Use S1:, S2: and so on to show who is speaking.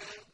S1: higher